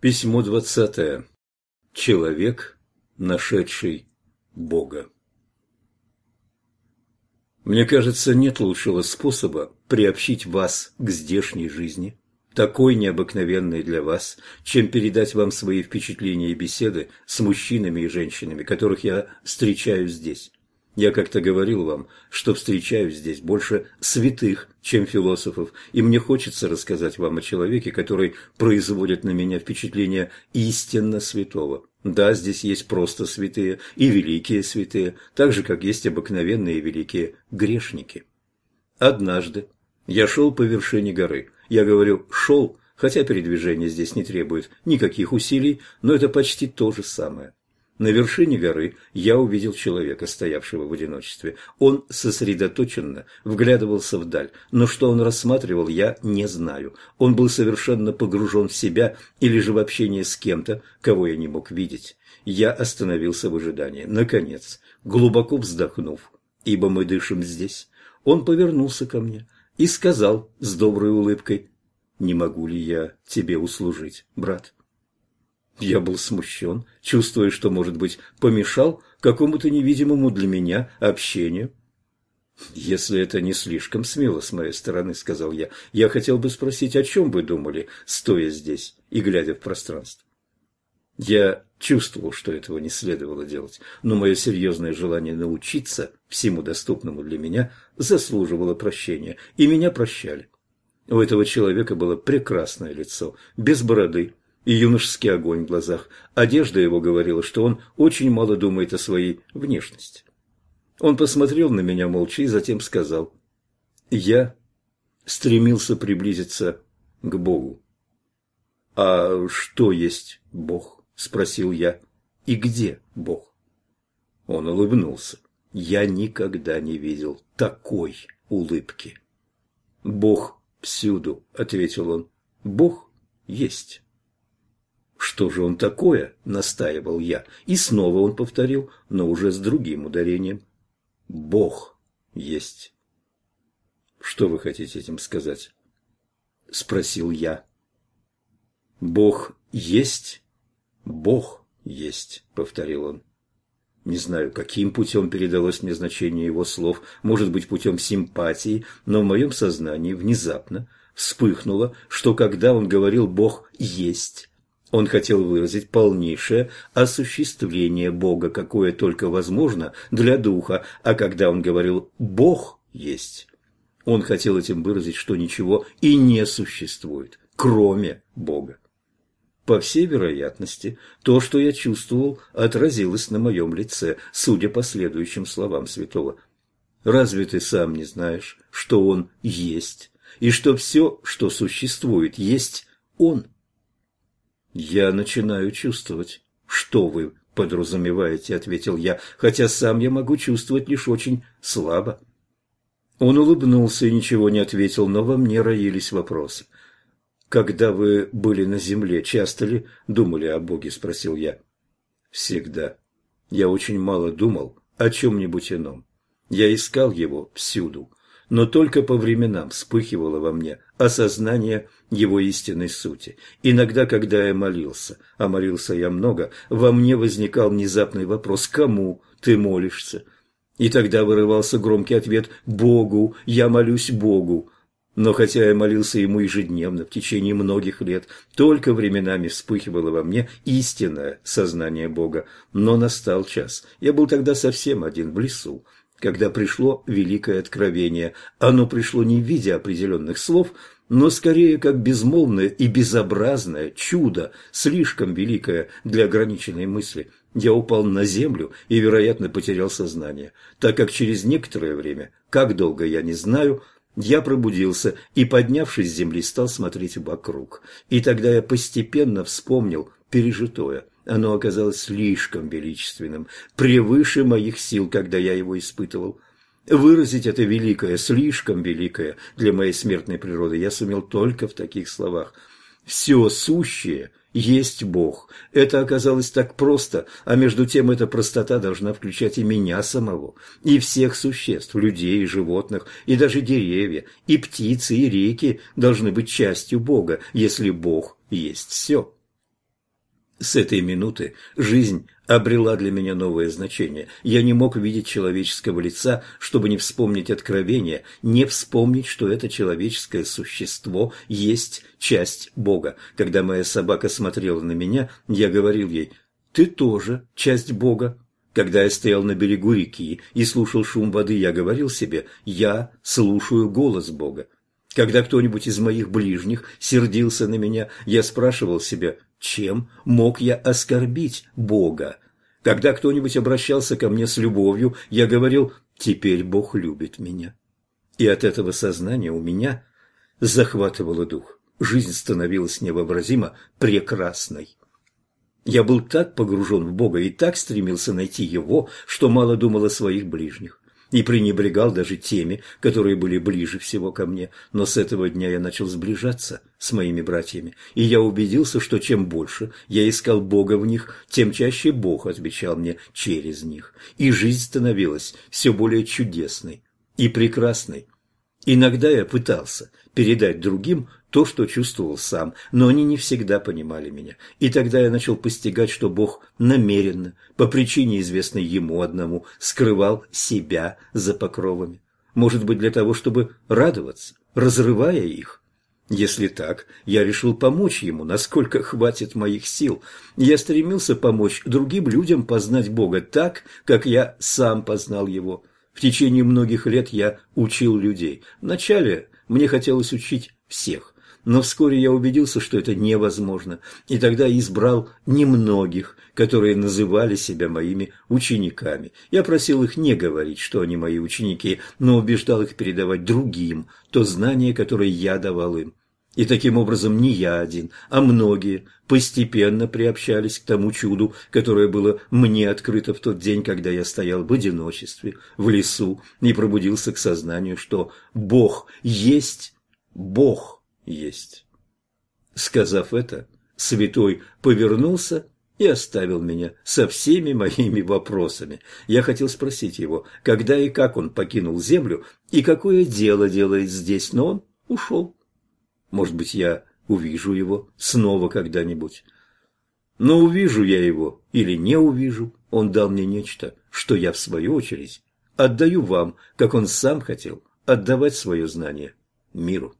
Письмо двадцатое. Человек, нашедший Бога. Мне кажется, нет лучшего способа приобщить вас к здешней жизни, такой необыкновенной для вас, чем передать вам свои впечатления и беседы с мужчинами и женщинами, которых я встречаю здесь. Я как-то говорил вам, что встречаю здесь больше святых, чем философов, и мне хочется рассказать вам о человеке, который производит на меня впечатление истинно святого. Да, здесь есть просто святые и великие святые, так же, как есть обыкновенные великие грешники. Однажды я шел по вершине горы. Я говорю «шел», хотя передвижение здесь не требует никаких усилий, но это почти то же самое. На вершине горы я увидел человека, стоявшего в одиночестве. Он сосредоточенно вглядывался вдаль, но что он рассматривал, я не знаю. Он был совершенно погружен в себя или же в общение с кем-то, кого я не мог видеть. Я остановился в ожидании. Наконец, глубоко вздохнув, ибо мы дышим здесь, он повернулся ко мне и сказал с доброй улыбкой, «Не могу ли я тебе услужить, брат?» Я был смущен, чувствуя, что, может быть, помешал какому-то невидимому для меня общению. «Если это не слишком смело с моей стороны», — сказал я, — «я хотел бы спросить, о чем вы думали, стоя здесь и глядя в пространство?» Я чувствовал, что этого не следовало делать, но мое серьезное желание научиться всему доступному для меня заслуживало прощения, и меня прощали. У этого человека было прекрасное лицо, без бороды, и юношеский огонь в глазах. Одежда его говорила, что он очень мало думает о своей внешности. Он посмотрел на меня молча и затем сказал, «Я стремился приблизиться к Богу». «А что есть Бог?» – спросил я. «И где Бог?» Он улыбнулся. Я никогда не видел такой улыбки. «Бог всюду», – ответил он. «Бог есть». «Что же он такое?» – настаивал я. И снова он повторил, но уже с другим ударением. «Бог есть». «Что вы хотите этим сказать?» – спросил я. «Бог есть? Бог есть», – повторил он. Не знаю, каким путем передалось мне значение его слов, может быть, путем симпатии, но в моем сознании внезапно вспыхнуло, что когда он говорил «Бог есть», он хотел выразить полнейшее осуществление Бога, какое только возможно для духа, а когда он говорил «Бог есть», он хотел этим выразить, что ничего и не существует, кроме Бога. По всей вероятности, то, что я чувствовал, отразилось на моем лице, судя по следующим словам святого. «Разве ты сам не знаешь, что Он есть, и что все, что существует, есть Он?» «Я начинаю чувствовать, что вы подразумеваете», — ответил я, хотя сам я могу чувствовать лишь очень слабо. Он улыбнулся и ничего не ответил, но во мне роились вопросы. «Когда вы были на земле, часто ли думали о Боге?» – спросил я. «Всегда. Я очень мало думал о чем-нибудь ином. Я искал его всюду, но только по временам вспыхивало во мне осознание его истинной сути. Иногда, когда я молился, а молился я много, во мне возникал внезапный вопрос «Кому ты молишься?» И тогда вырывался громкий ответ «Богу, я молюсь Богу». Но хотя я молился ему ежедневно в течение многих лет, только временами вспыхивало во мне истинное сознание Бога. Но настал час. Я был тогда совсем один в лесу когда пришло великое откровение. Оно пришло не в виде определенных слов, но скорее как безмолвное и безобразное чудо, слишком великое для ограниченной мысли. Я упал на землю и, вероятно, потерял сознание, так как через некоторое время, как долго я не знаю, я пробудился и, поднявшись с земли, стал смотреть вокруг. И тогда я постепенно вспомнил пережитое. Оно оказалось слишком величественным, превыше моих сил, когда я его испытывал. Выразить это великое, слишком великое для моей смертной природы я сумел только в таких словах. «Все сущее есть Бог». Это оказалось так просто, а между тем эта простота должна включать и меня самого, и всех существ, людей и животных, и даже деревья, и птицы, и реки должны быть частью Бога, если Бог есть все. С этой минуты жизнь обрела для меня новое значение. Я не мог видеть человеческого лица, чтобы не вспомнить откровение, не вспомнить, что это человеческое существо есть часть Бога. Когда моя собака смотрела на меня, я говорил ей «Ты тоже часть Бога». Когда я стоял на берегу реки и слушал шум воды, я говорил себе «Я слушаю голос Бога». Когда кто-нибудь из моих ближних сердился на меня, я спрашивал себя, чем мог я оскорбить Бога? Когда кто-нибудь обращался ко мне с любовью, я говорил, теперь Бог любит меня. И от этого сознания у меня захватывало дух. Жизнь становилась невообразимо прекрасной. Я был так погружен в Бога и так стремился найти Его, что мало думал о своих ближних и пренебрегал даже теми, которые были ближе всего ко мне, но с этого дня я начал сближаться с моими братьями, и я убедился, что чем больше я искал Бога в них, тем чаще Бог отвечал мне через них, и жизнь становилась все более чудесной и прекрасной. Иногда я пытался передать другим то, что чувствовал сам, но они не всегда понимали меня. И тогда я начал постигать, что Бог намеренно, по причине известной Ему одному, скрывал себя за покровами. Может быть, для того, чтобы радоваться, разрывая их. Если так, я решил помочь ему, насколько хватит моих сил. Я стремился помочь другим людям познать Бога так, как я сам познал Его. В течение многих лет я учил людей. Вначале мне хотелось учить всех, но вскоре я убедился, что это невозможно, и тогда избрал немногих, которые называли себя моими учениками. Я просил их не говорить, что они мои ученики, но убеждал их передавать другим то знание, которое я давал им. И таким образом не я один, а многие постепенно приобщались к тому чуду, которое было мне открыто в тот день, когда я стоял в одиночестве, в лесу, и пробудился к сознанию, что Бог есть Бог есть. Сказав это, святой повернулся и оставил меня со всеми моими вопросами. Я хотел спросить его, когда и как он покинул землю и какое дело делает здесь, но он ушел. Может быть, я увижу его снова когда-нибудь. Но увижу я его или не увижу, он дал мне нечто, что я, в свою очередь, отдаю вам, как он сам хотел отдавать свое знание миру.